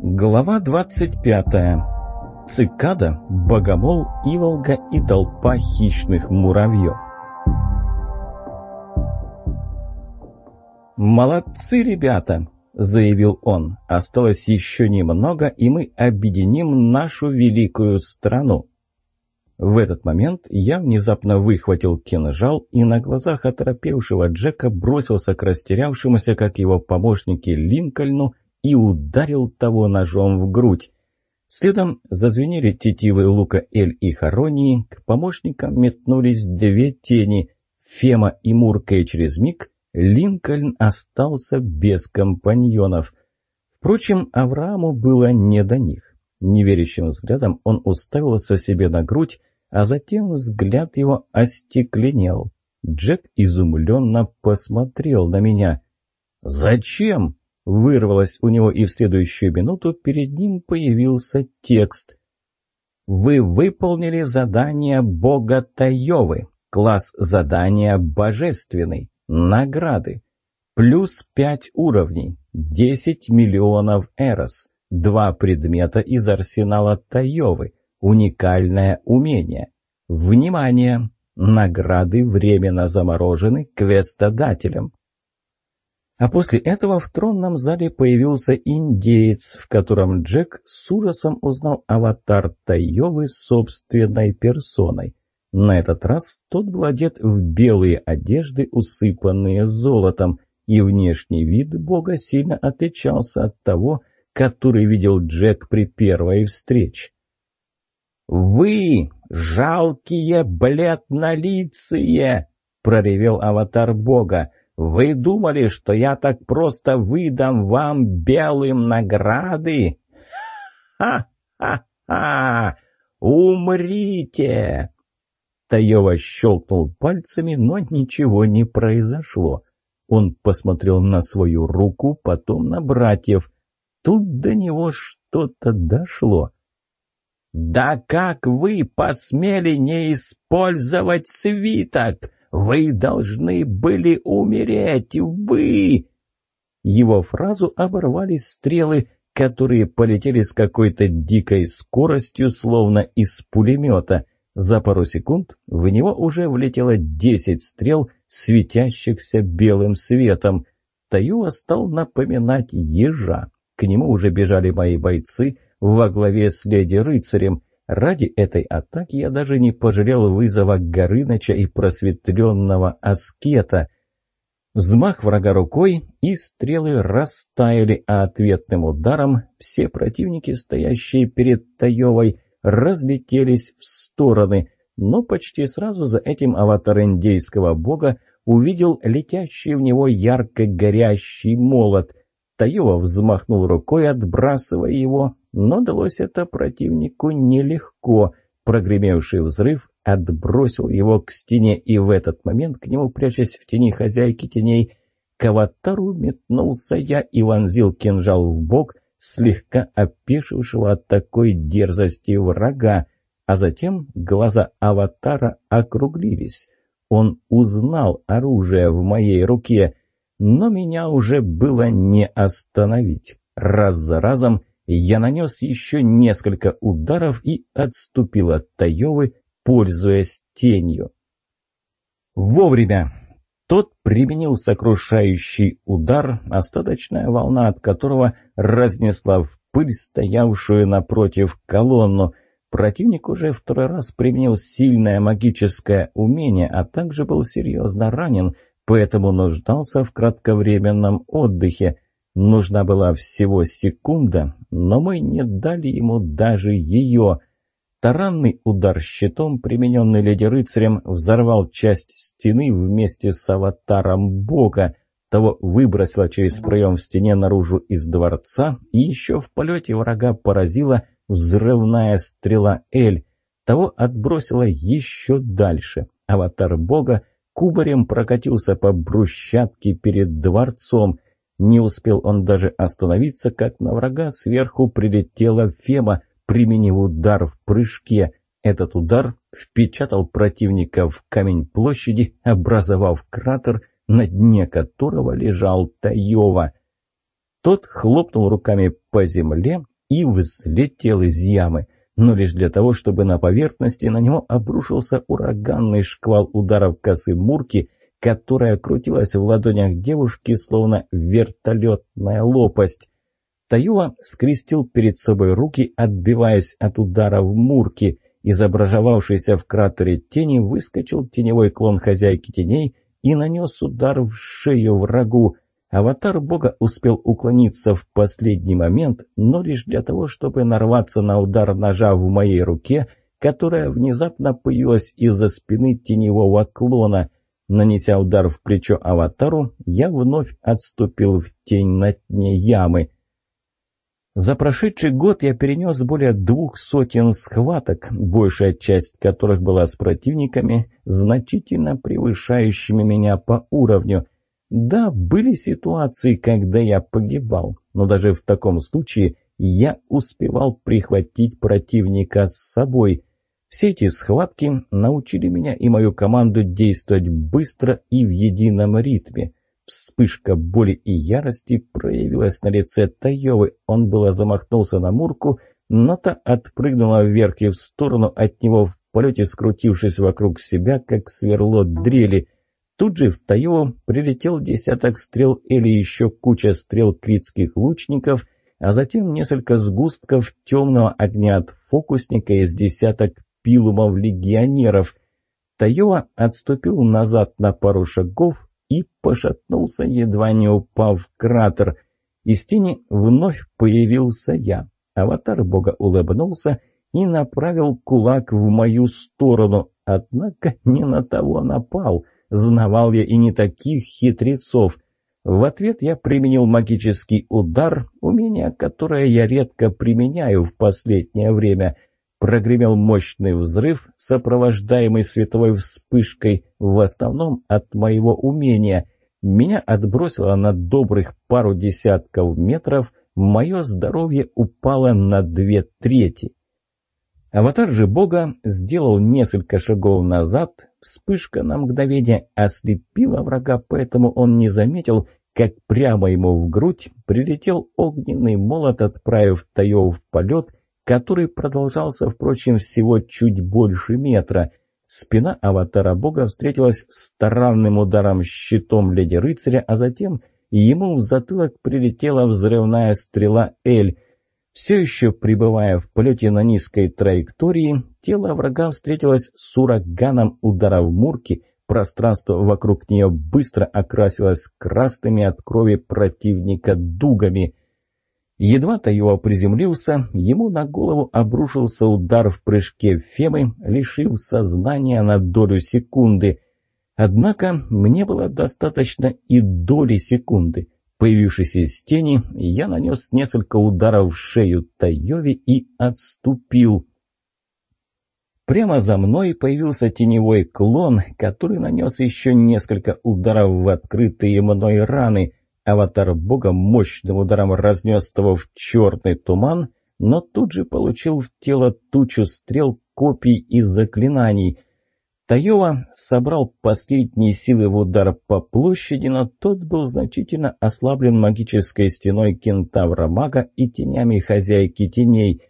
Глава 25. Цикада, богомол, иволга и толпа хищных муравьев. «Молодцы, ребята!» — заявил он. «Осталось еще немного, и мы объединим нашу великую страну». В этот момент я внезапно выхватил кинжал и на глазах оторопевшего Джека бросился к растерявшемуся, как его помощники, Линкольну и ударил того ножом в грудь. Следом зазвенели тетивы лука Эль и Харонии, к помощникам метнулись две тени — Фема и Мурка, и через миг Линкольн остался без компаньонов. Впрочем, Аврааму было не до них. Неверящим взглядом он уставился себе на грудь, а затем взгляд его остекленел. Джек изумленно посмотрел на меня. «Зачем?» — вырвалось у него, и в следующую минуту перед ним появился текст. «Вы выполнили задание бога Тайовы. Класс задания божественный. Награды. Плюс пять уровней. Десять миллионов эрос. Два предмета из арсенала Тайовы. Уникальное умение. Внимание! Награды временно заморожены квестодателем. А после этого в тронном зале появился индеец, в котором Джек с ужасом узнал аватар Тайовы собственной персоной. На этот раз тот был одет в белые одежды, усыпанные золотом, и внешний вид бога сильно отличался от того, который видел Джек при первой встрече. «Вы, жалкие бледнолицые!» — проревел аватар бога. «Вы думали, что я так просто выдам вам белым награды? Ха-ха-ха! Умрите!» Таева щелкнул пальцами, но ничего не произошло. Он посмотрел на свою руку, потом на братьев. Тут до него что-то дошло. «Да как вы посмели не использовать свиток? Вы должны были умереть, вы!» Его фразу оборвали стрелы, которые полетели с какой-то дикой скоростью, словно из пулемета. За пару секунд в него уже влетело десять стрел, светящихся белым светом. Таюа стал напоминать ежа. К нему уже бежали мои бойцы — во главе с леди-рыцарем. Ради этой атаки я даже не пожалел вызова Горыныча и просветленного аскета. Взмах врага рукой, и стрелы растаяли, а ответным ударом все противники, стоящие перед Таевой, разлетелись в стороны, но почти сразу за этим аватар индейского бога увидел летящий в него ярко горящий молот. Таева взмахнул рукой, отбрасывая его, но далось это противнику нелегко. Прогремевший взрыв отбросил его к стене, и в этот момент к нему, прячась в тени хозяйки теней, к аватару метнулся я и вонзил кинжал в бок слегка опешившего от такой дерзости врага, а затем глаза аватара округлились. Он узнал оружие в моей руке, но меня уже было не остановить. Раз за разом я нанес еще несколько ударов и отступил от Таевы, пользуясь тенью. Вовремя! Тот применил сокрушающий удар, остаточная волна от которого разнесла в пыль стоявшую напротив колонну. Противник уже второй раз применил сильное магическое умение, а также был серьезно ранен, поэтому нуждался в кратковременном отдыхе. Нужна была всего секунда, но мы не дали ему даже ее. Таранный удар щитом, примененный леди-рыцарем, взорвал часть стены вместе с аватаром бога. Того выбросило через проем в стене наружу из дворца, и еще в полете врага поразила взрывная стрела Эль. Того отбросило еще дальше. Аватар бога кубарем прокатился по брусчатке перед дворцом. Не успел он даже остановиться, как на врага сверху прилетела Фема, применив удар в прыжке. Этот удар впечатал противника в камень площади, образовав кратер, на дне которого лежал Таева. Тот хлопнул руками по земле и взлетел из ямы, но лишь для того, чтобы на поверхности на него обрушился ураганный шквал ударов косы Мурки, которая крутилась в ладонях девушки, словно вертолетная лопасть. Таюа скрестил перед собой руки, отбиваясь от ударов Мурки. Изображавшийся в кратере тени выскочил теневой клон хозяйки теней и нанес удар в шею врагу. Аватар бога успел уклониться в последний момент, но лишь для того, чтобы нарваться на удар ножа в моей руке, которая внезапно появилась из-за спины теневого клона. Нанеся удар в плечо аватару, я вновь отступил в тень на дне ямы. За прошедший год я перенес более двух сотен схваток, большая часть которых была с противниками, значительно превышающими меня по уровню – да, были ситуации, когда я погибал, но даже в таком случае я успевал прихватить противника с собой. Все эти схватки научили меня и мою команду действовать быстро и в едином ритме. Вспышка боли и ярости проявилась на лице Таевы. Он было замахнулся на Мурку, но та отпрыгнула вверх и в сторону от него в полете, скрутившись вокруг себя, как сверло дрели – Тут же в Таеву прилетел десяток стрел или еще куча стрел критских лучников, а затем несколько сгустков темного огня от фокусника из десяток пилумов легионеров. Таева отступил назад на пару шагов и пошатнулся, едва не упав в кратер. Из тени вновь появился я. Аватар бога улыбнулся и направил кулак в мою сторону, однако не на того напал — Знавал я и не таких хитрецов. В ответ я применил магический удар, умение, которое я редко применяю в последнее время. Прогремел мощный взрыв, сопровождаемый световой вспышкой, в основном от моего умения. Меня отбросило на добрых пару десятков метров, мое здоровье упало на две трети. Аватар же бога сделал несколько шагов назад, вспышка на мгновение ослепила врага, поэтому он не заметил, как прямо ему в грудь прилетел огненный молот, отправив Таев в полет, который продолжался, впрочем, всего чуть больше метра. Спина аватара бога встретилась с таранным ударом щитом леди-рыцаря, а затем ему в затылок прилетела взрывная стрела Эль — все еще пребывая в полете на низкой траектории, тело врага встретилось с ураганом ударов Мурки, пространство вокруг нее быстро окрасилось красными от крови противника дугами. Едва Таева приземлился, ему на голову обрушился удар в прыжке Фемы, лишив сознания на долю секунды. Однако мне было достаточно и доли секунды — Появившись из тени, я нанес несколько ударов в шею Тайови и отступил. Прямо за мной появился теневой клон, который нанес еще несколько ударов в открытые мной раны. Аватар бога мощным ударом разнес того в черный туман, но тут же получил в тело тучу стрел, копий и заклинаний — Таева собрал последние силы в удар по площади, но тот был значительно ослаблен магической стеной кентавра-мага и тенями хозяйки теней.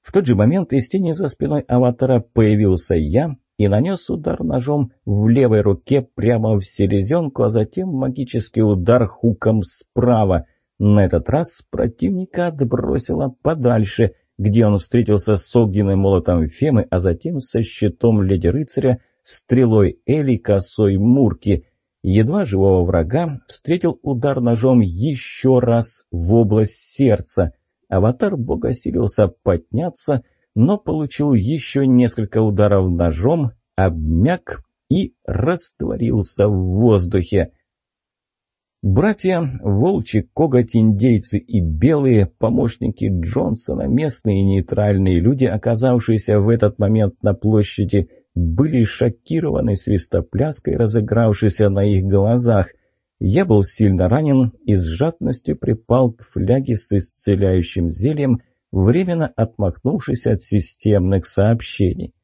В тот же момент из тени за спиной аватара появился я и нанес удар ножом в левой руке прямо в селезенку, а затем магический удар хуком справа. На этот раз противника отбросило подальше, где он встретился с огненным молотом Фемы, а затем со щитом леди-рыцаря, стрелой Эли, косой Мурки. Едва живого врага встретил удар ножом еще раз в область сердца. Аватар бога силился подняться, но получил еще несколько ударов ножом, обмяк и растворился в воздухе. Братья, волчи, коготь, индейцы и белые, помощники Джонсона, местные нейтральные люди, оказавшиеся в этот момент на площади, были шокированы свистопляской, разыгравшейся на их глазах. Я был сильно ранен и с жадностью припал к фляге с исцеляющим зельем, временно отмахнувшись от системных сообщений.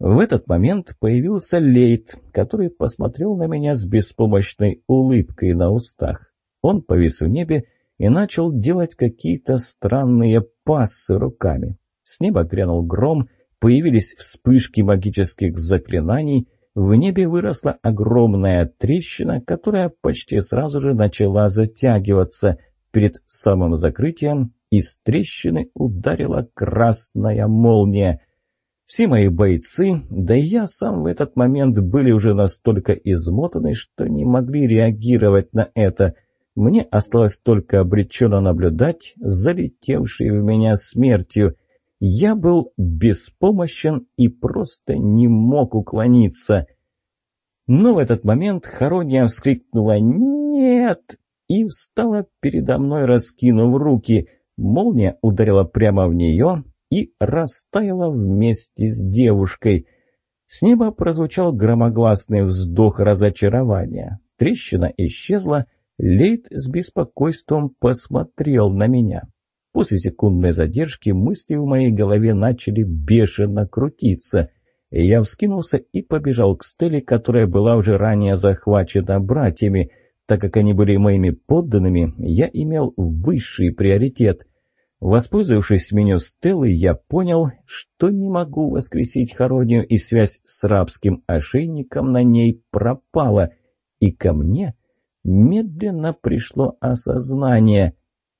В этот момент появился Лейт, который посмотрел на меня с беспомощной улыбкой на устах. Он повис в небе и начал делать какие-то странные пассы руками. С неба грянул гром, появились вспышки магических заклинаний, в небе выросла огромная трещина, которая почти сразу же начала затягиваться. Перед самым закрытием из трещины ударила красная молния. Все мои бойцы, да и я сам в этот момент были уже настолько измотаны, что не могли реагировать на это. Мне осталось только обреченно наблюдать залетевшей в меня смертью – я был беспомощен и просто не мог уклониться. Но в этот момент Харония вскрикнула «Нет!» и встала передо мной, раскинув руки. Молния ударила прямо в нее и растаяла вместе с девушкой. С неба прозвучал громогласный вздох разочарования. Трещина исчезла, Лейт с беспокойством посмотрел на меня. После секундной задержки мысли в моей голове начали бешено крутиться. Я вскинулся и побежал к Стелле, которая была уже ранее захвачена братьями. Так как они были моими подданными, я имел высший приоритет. Воспользовавшись меню Стеллы, я понял, что не могу воскресить Хоронию, и связь с рабским ошейником на ней пропала. И ко мне медленно пришло осознание.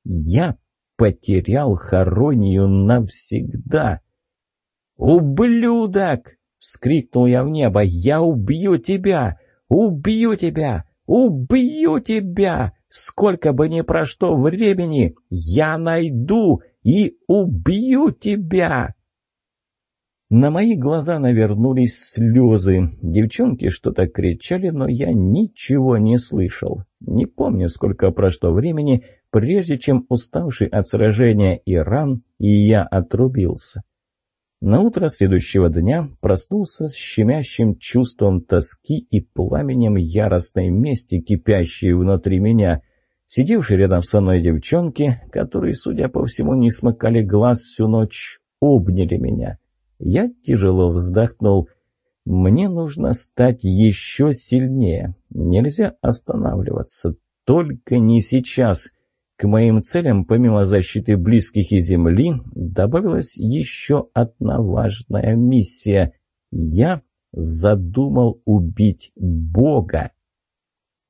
Я потерял Харонию навсегда. «Ублюдок!» — вскрикнул я в небо. «Я убью тебя! Убью тебя! Убью тебя! Сколько бы ни прошло времени, я найду и убью тебя!» На мои глаза навернулись слезы. Девчонки что-то кричали, но я ничего не слышал. Не помню, сколько прошло времени, прежде чем уставший от сражения и ран, и я отрубился. На утро следующего дня проснулся с щемящим чувством тоски и пламенем яростной мести, кипящей внутри меня. Сидевшие рядом со мной девчонки, которые, судя по всему, не смыкали глаз всю ночь, обняли меня. Я тяжело вздохнул. Мне нужно стать еще сильнее. Нельзя останавливаться. Только не сейчас. К моим целям, помимо защиты близких и земли, добавилась еще одна важная миссия. Я задумал убить Бога.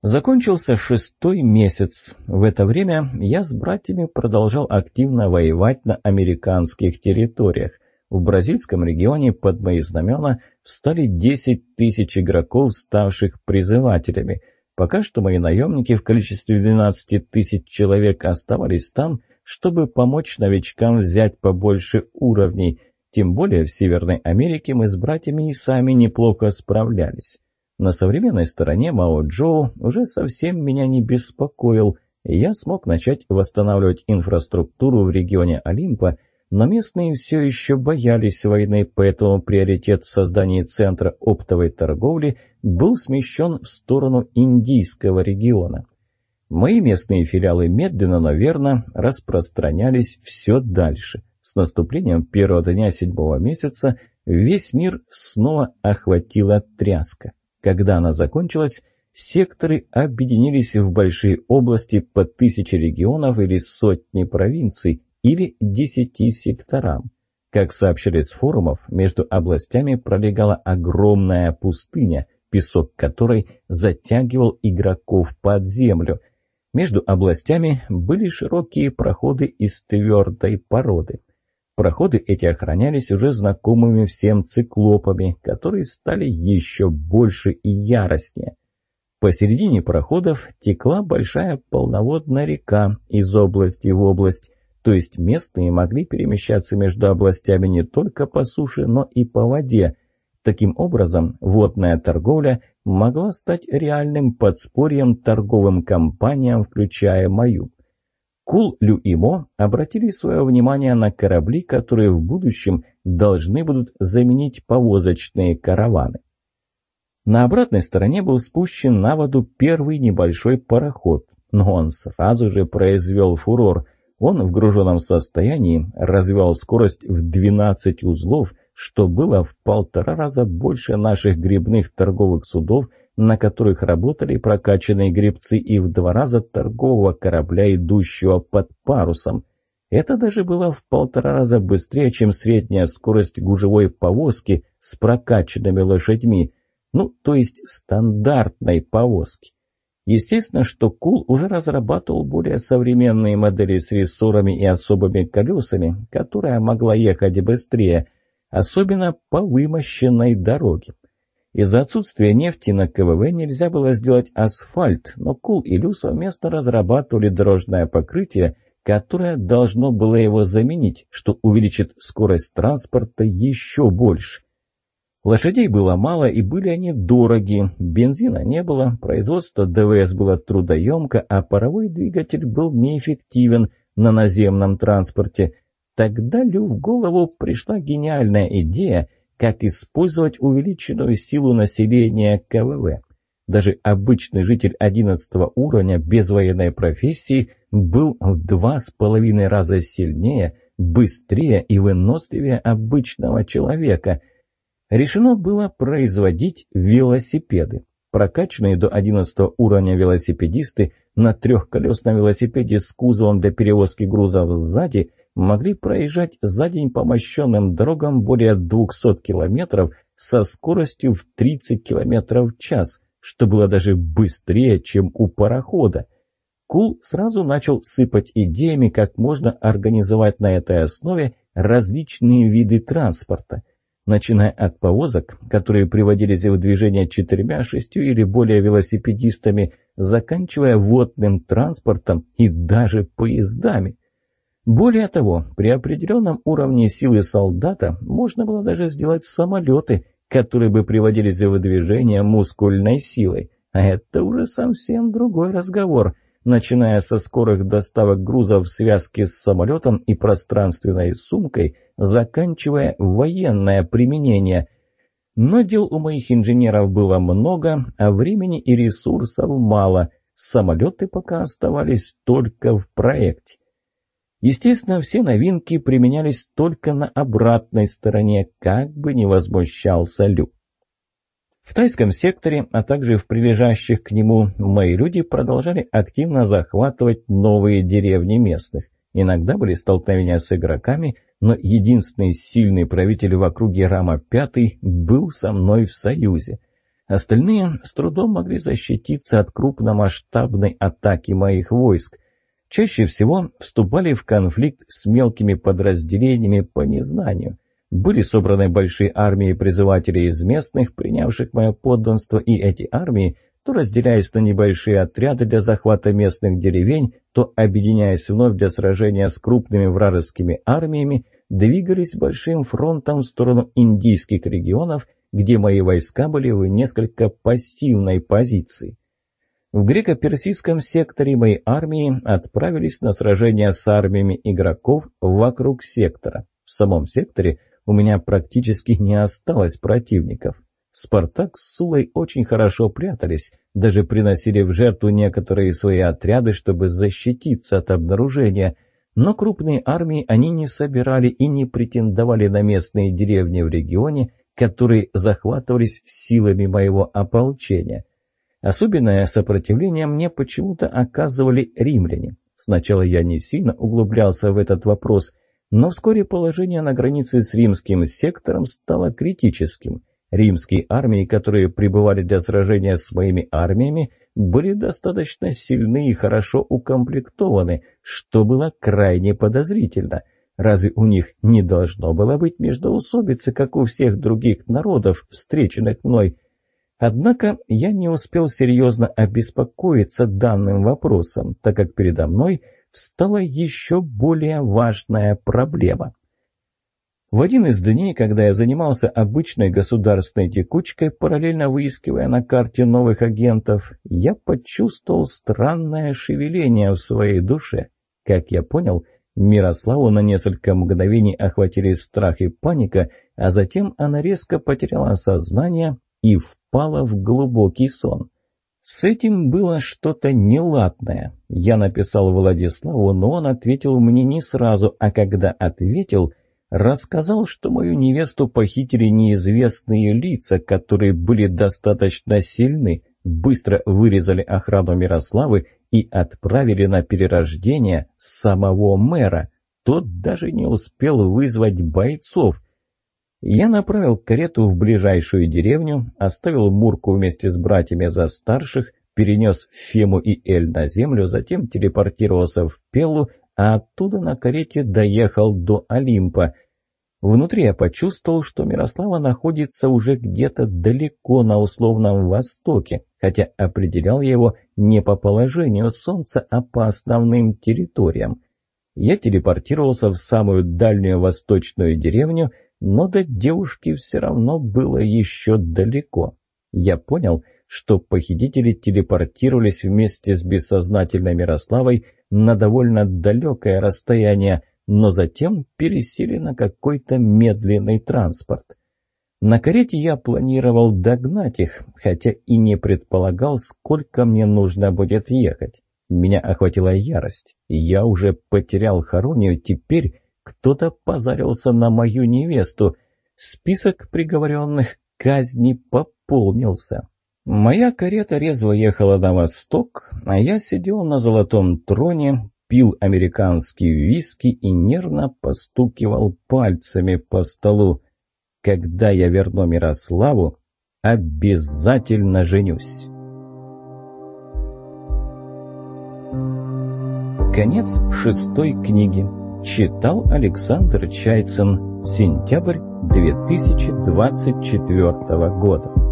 Закончился шестой месяц. В это время я с братьями продолжал активно воевать на американских территориях. В бразильском регионе под мои знамена стали 10 тысяч игроков, ставших призывателями. Пока что мои наемники в количестве 12 тысяч человек оставались там, чтобы помочь новичкам взять побольше уровней. Тем более в Северной Америке мы с братьями и сами неплохо справлялись. На современной стороне Мао Джоу уже совсем меня не беспокоил, и я смог начать восстанавливать инфраструктуру в регионе Олимпа, но местные все еще боялись войны, поэтому приоритет в создании центра оптовой торговли был смещен в сторону индийского региона. Мои местные филиалы медленно, но верно распространялись все дальше. С наступлением первого дня седьмого месяца весь мир снова охватила тряска. Когда она закончилась, секторы объединились в большие области по тысяче регионов или сотни провинций, или десяти секторам. Как сообщили с форумов, между областями пролегала огромная пустыня, песок которой затягивал игроков под землю. Между областями были широкие проходы из твердой породы. Проходы эти охранялись уже знакомыми всем циклопами, которые стали еще больше и яростнее. Посередине проходов текла большая полноводная река из области в область, то есть местные могли перемещаться между областями не только по суше, но и по воде. Таким образом, водная торговля могла стать реальным подспорьем торговым компаниям, включая мою. Кул, Лю и Мо обратили свое внимание на корабли, которые в будущем должны будут заменить повозочные караваны. На обратной стороне был спущен на воду первый небольшой пароход, но он сразу же произвел фурор – он в груженном состоянии развивал скорость в 12 узлов, что было в полтора раза больше наших грибных торговых судов, на которых работали прокачанные гребцы, и в два раза торгового корабля, идущего под парусом. Это даже было в полтора раза быстрее, чем средняя скорость гужевой повозки с прокачанными лошадьми, ну, то есть стандартной повозки. Естественно, что Кул уже разрабатывал более современные модели с рессорами и особыми колесами, которая могла ехать быстрее, особенно по вымощенной дороге. Из-за отсутствия нефти на КВВ нельзя было сделать асфальт, но Кул и Лю совместно разрабатывали дорожное покрытие, которое должно было его заменить, что увеличит скорость транспорта еще больше. Лошадей было мало и были они дороги, бензина не было, производство ДВС было трудоемко, а паровой двигатель был неэффективен на наземном транспорте. Тогда Лю в голову пришла гениальная идея, как использовать увеличенную силу населения КВВ. Даже обычный житель 11 уровня без военной профессии был в два с половиной раза сильнее, быстрее и выносливее обычного человека. Решено было производить велосипеды. Прокачанные до 11 уровня велосипедисты на трехколесном велосипеде с кузовом для перевозки грузов сзади могли проезжать за день по мощенным дорогам более 200 километров со скоростью в 30 километров в час – что было даже быстрее, чем у парохода. Кул сразу начал сыпать идеями, как можно организовать на этой основе различные виды транспорта. Начиная от повозок, которые приводились в движение четырьмя, шестью или более велосипедистами, заканчивая водным транспортом и даже поездами. Более того, при определенном уровне силы солдата можно было даже сделать самолеты – которые бы приводились в движение мускульной силой. А это уже совсем другой разговор, начиная со скорых доставок грузов в связке с самолетом и пространственной сумкой, заканчивая военное применение. Но дел у моих инженеров было много, а времени и ресурсов мало. Самолеты пока оставались только в проекте. Естественно, все новинки применялись только на обратной стороне, как бы не возмущался Лю. В тайском секторе, а также в прилежащих к нему, мои люди продолжали активно захватывать новые деревни местных. Иногда были столкновения с игроками, но единственный сильный правитель в округе Рама Пятый был со мной в союзе. Остальные с трудом могли защититься от крупномасштабной атаки моих войск – чаще всего вступали в конфликт с мелкими подразделениями по незнанию. Были собраны большие армии призывателей из местных, принявших мое подданство, и эти армии, то разделяясь на небольшие отряды для захвата местных деревень, то объединяясь вновь для сражения с крупными вражескими армиями, двигались большим фронтом в сторону индийских регионов, где мои войска были в несколько пассивной позиции. В греко-персидском секторе моей армии отправились на сражение с армиями игроков вокруг сектора. В самом секторе у меня практически не осталось противников. Спартак с Сулой очень хорошо прятались, даже приносили в жертву некоторые свои отряды, чтобы защититься от обнаружения. Но крупные армии они не собирали и не претендовали на местные деревни в регионе, которые захватывались силами моего ополчения. Особенное сопротивление мне почему-то оказывали римляне. Сначала я не сильно углублялся в этот вопрос, но вскоре положение на границе с римским сектором стало критическим. Римские армии, которые прибывали для сражения с моими армиями, были достаточно сильны и хорошо укомплектованы, что было крайне подозрительно. Разве у них не должно было быть междоусобицы, как у всех других народов, встреченных мной? Однако я не успел серьезно обеспокоиться данным вопросом, так как передо мной стала еще более важная проблема. В один из дней, когда я занимался обычной государственной текучкой, параллельно выискивая на карте новых агентов, я почувствовал странное шевеление в своей душе. Как я понял, Мирославу на несколько мгновений охватили страх и паника, а затем она резко потеряла сознание и впала в глубокий сон. С этим было что-то неладное. Я написал Владиславу, но он ответил мне не сразу, а когда ответил, рассказал, что мою невесту похитили неизвестные лица, которые были достаточно сильны, быстро вырезали охрану Мирославы и отправили на перерождение самого мэра. Тот даже не успел вызвать бойцов. Я направил карету в ближайшую деревню, оставил Мурку вместе с братьями за старших, перенес Фему и Эль на землю, затем телепортировался в Пелу, а оттуда на карете доехал до Олимпа. Внутри я почувствовал, что Мирослава находится уже где-то далеко на условном востоке, хотя определял я его не по положению Солнца, а по основным территориям. Я телепортировался в самую дальнюю восточную деревню, но до девушки все равно было еще далеко. Я понял, что похитители телепортировались вместе с бессознательной Мирославой на довольно далекое расстояние, но затем пересели на какой-то медленный транспорт. На карете я планировал догнать их, хотя и не предполагал, сколько мне нужно будет ехать. Меня охватила ярость. Я уже потерял Харонию, теперь кто-то позарился на мою невесту. Список приговоренных казни пополнился. Моя карета резво ехала на восток, а я сидел на золотом троне, пил американский виски и нервно постукивал пальцами по столу. Когда я верну Мирославу, обязательно женюсь. Конец шестой книги. Читал Александр Чайцин. Сентябрь 2024 года.